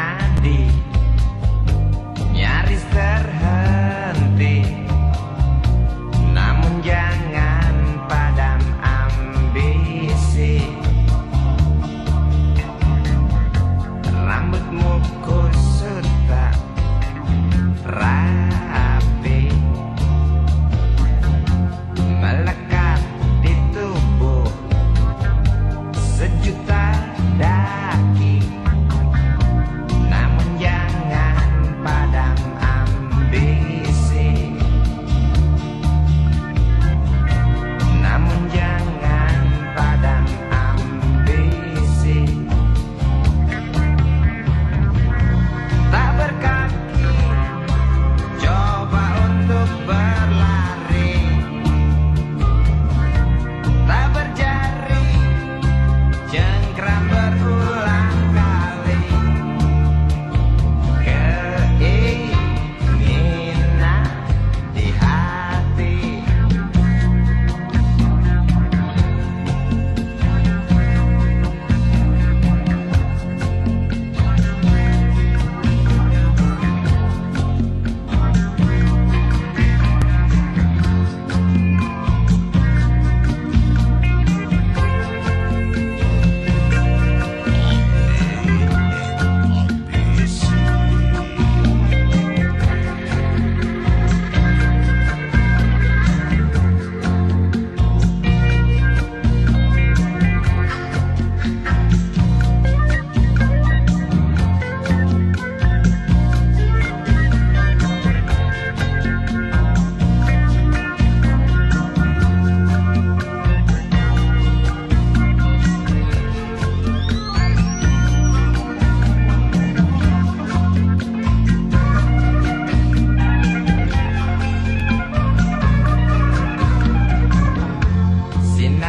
Yeah.